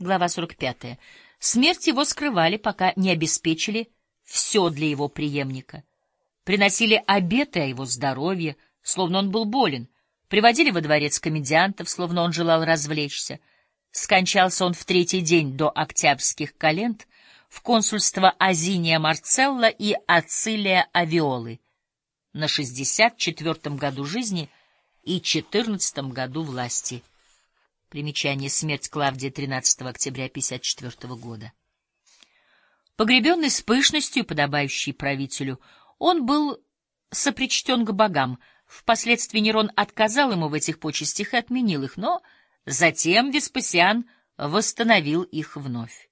Глава 45. Смерть его скрывали, пока не обеспечили все для его преемника. Приносили обеты о его здоровье, словно он был болен, приводили во дворец комедиантов, словно он желал развлечься. Скончался он в третий день до октябрьских календ в консульство Азиния Марцелла и Ацилия Авиолы на 64-м году жизни и 14-м году власти. Примечание «Смерть Клавдия 13 октября 54 года». Погребенный с пышностью, подобающей правителю, он был сопричтен к богам. Впоследствии Нерон отказал ему в этих почестях и отменил их, но затем Веспасиан восстановил их вновь.